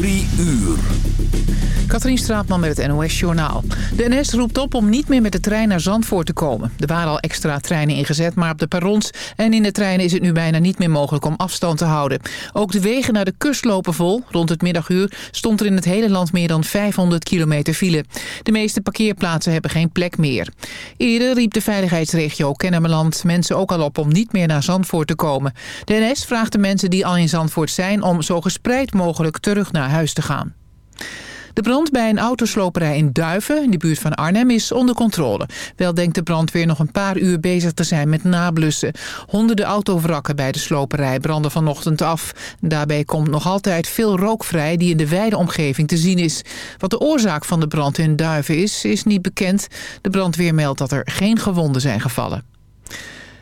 Drie uur. Katrien Straatman met het NOS Journaal. De NS roept op om niet meer met de trein naar Zandvoort te komen. Er waren al extra treinen ingezet, maar op de perrons en in de treinen is het nu bijna niet meer mogelijk om afstand te houden. Ook de wegen naar de kust lopen vol. Rond het middaguur stond er in het hele land meer dan 500 kilometer file. De meeste parkeerplaatsen hebben geen plek meer. Eerder riep de veiligheidsregio Kennemerland mensen ook al op om niet meer naar Zandvoort te komen. De NS vraagt de mensen die al in Zandvoort zijn om zo gespreid mogelijk terug naar huis te gaan. De brand bij een autosloperij in Duiven, in de buurt van Arnhem, is onder controle. Wel denkt de brandweer nog een paar uur bezig te zijn met nablussen. Honderden autovrakken bij de sloperij branden vanochtend af. Daarbij komt nog altijd veel rook vrij die in de wijde omgeving te zien is. Wat de oorzaak van de brand in Duiven is, is niet bekend. De brandweer meldt dat er geen gewonden zijn gevallen.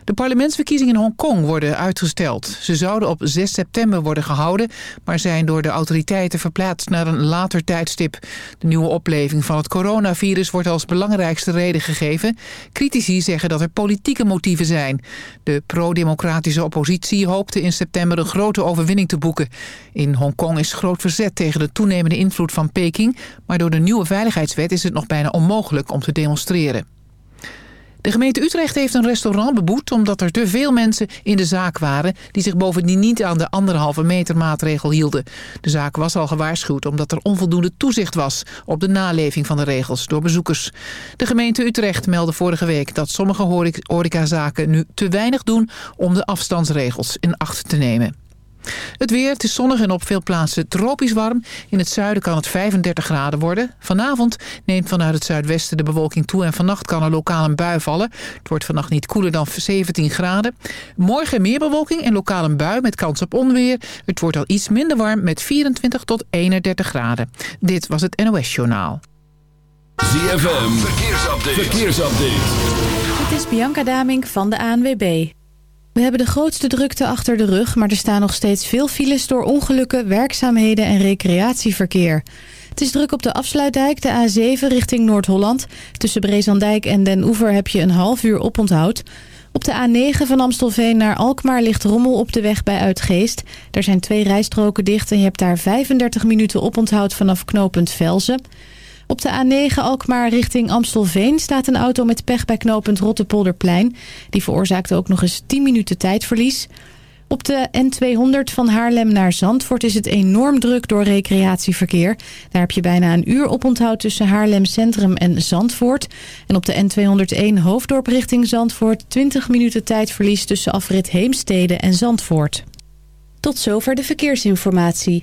De parlementsverkiezingen in Hongkong worden uitgesteld. Ze zouden op 6 september worden gehouden... maar zijn door de autoriteiten verplaatst naar een later tijdstip. De nieuwe opleving van het coronavirus wordt als belangrijkste reden gegeven. Critici zeggen dat er politieke motieven zijn. De pro-democratische oppositie hoopte in september een grote overwinning te boeken. In Hongkong is groot verzet tegen de toenemende invloed van Peking... maar door de nieuwe veiligheidswet is het nog bijna onmogelijk om te demonstreren. De gemeente Utrecht heeft een restaurant beboet omdat er te veel mensen in de zaak waren die zich bovendien niet aan de anderhalve meter maatregel hielden. De zaak was al gewaarschuwd omdat er onvoldoende toezicht was op de naleving van de regels door bezoekers. De gemeente Utrecht meldde vorige week dat sommige horecazaken nu te weinig doen om de afstandsregels in acht te nemen. Het weer, het is zonnig en op veel plaatsen tropisch warm. In het zuiden kan het 35 graden worden. Vanavond neemt vanuit het zuidwesten de bewolking toe... en vannacht kan er lokaal een bui vallen. Het wordt vannacht niet koeler dan 17 graden. Morgen meer bewolking en lokaal een bui met kans op onweer. Het wordt al iets minder warm met 24 tot 31 graden. Dit was het NOS Journaal. ZFM, verkeersupdate. verkeersupdate. Dit is Bianca Damink van de ANWB. We hebben de grootste drukte achter de rug, maar er staan nog steeds veel files door ongelukken, werkzaamheden en recreatieverkeer. Het is druk op de afsluitdijk, de A7 richting Noord-Holland. Tussen Brezandijk en Den Oever heb je een half uur oponthoud. Op de A9 van Amstelveen naar Alkmaar ligt rommel op de weg bij Uitgeest. Er zijn twee rijstroken dicht en je hebt daar 35 minuten oponthoud vanaf knooppunt Velzen. Op de A9 Alkmaar richting Amstelveen staat een auto met pech bij knooppunt Rottepolderplein. Die veroorzaakte ook nog eens 10 minuten tijdverlies. Op de N200 van Haarlem naar Zandvoort is het enorm druk door recreatieverkeer. Daar heb je bijna een uur oponthoud tussen Haarlem Centrum en Zandvoort. En op de N201 Hoofddorp richting Zandvoort 20 minuten tijdverlies tussen afrit Heemstede en Zandvoort. Tot zover de verkeersinformatie.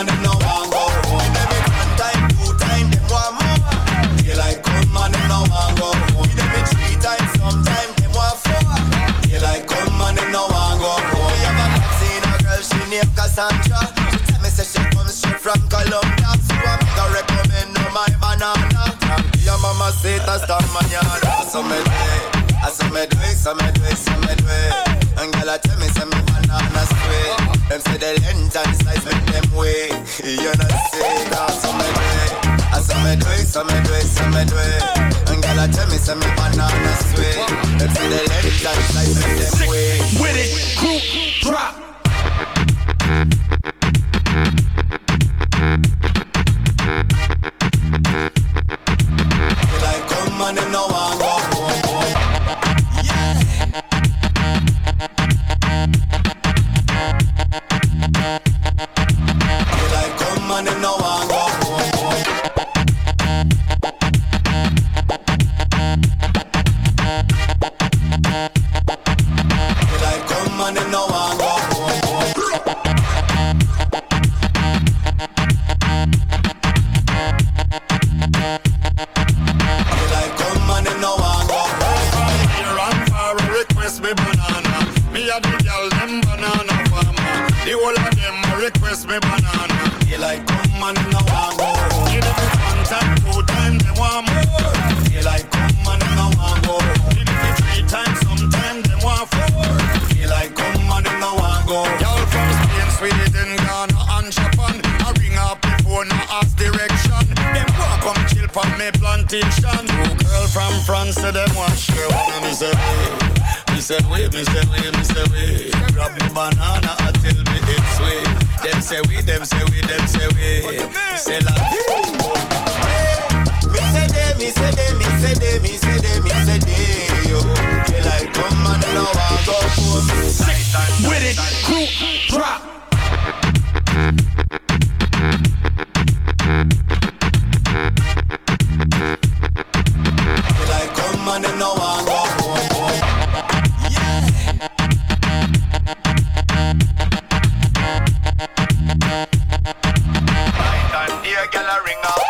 And them no time, time, them them no want go home. Every three times, sometime them want four. I come and them no want go home. Me have a seen a girl, me say from Colombia. Recommend my banana. Do me do me do me do. And girl, I tell me say me banana sweet. Them say the length and size make them way. You know say that, so me do it. I so me do it, so me do it, so me do it. And girl, I tell me say me banana sweet. Them say the length and size make them way. With it, crew, drop. Say them want share one of me say wait. Me say wait, me say wait, me say wait. Grab me banana, I tell me it's sweet. Them say we, them say we, them say we. Say la Me say they, me say they, me say they, me say they, me say they, yo. Till I come and them no want go home. With it, crew, drop. ring up.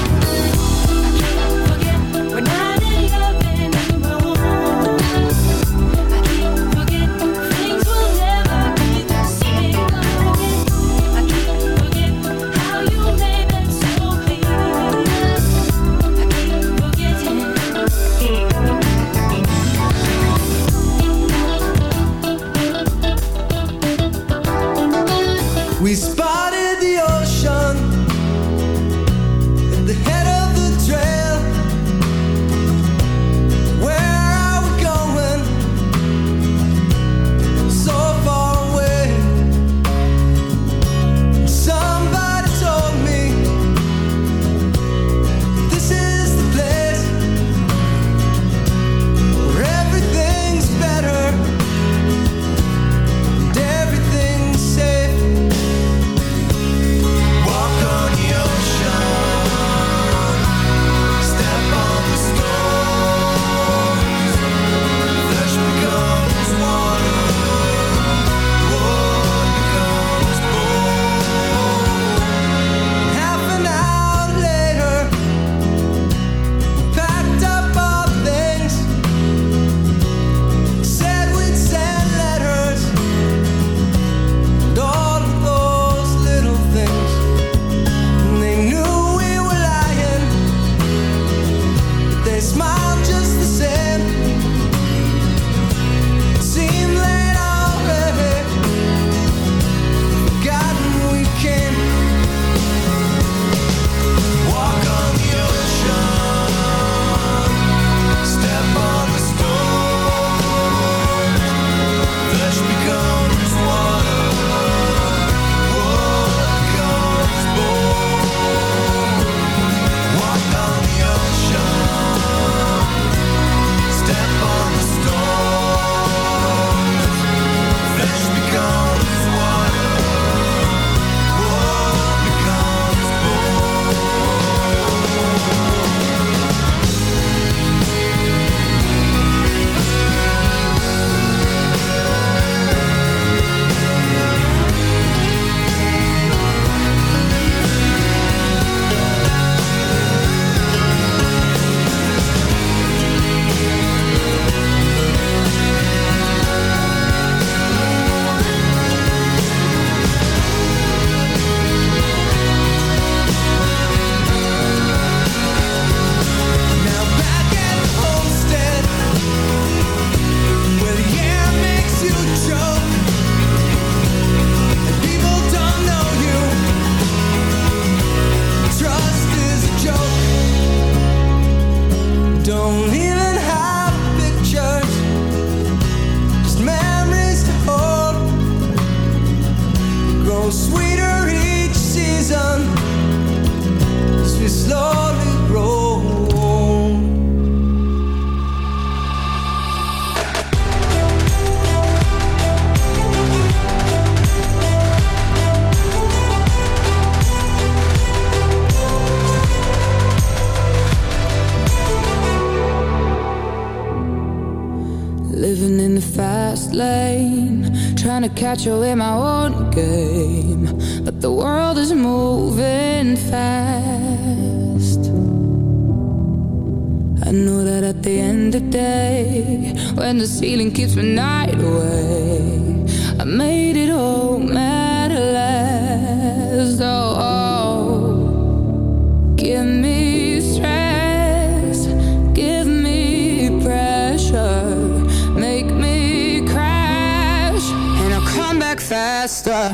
I know that at the end of the day, when the ceiling keeps me night away, I made it all matter less. Oh. give me stress, give me pressure, make me crash, and I'll come back faster.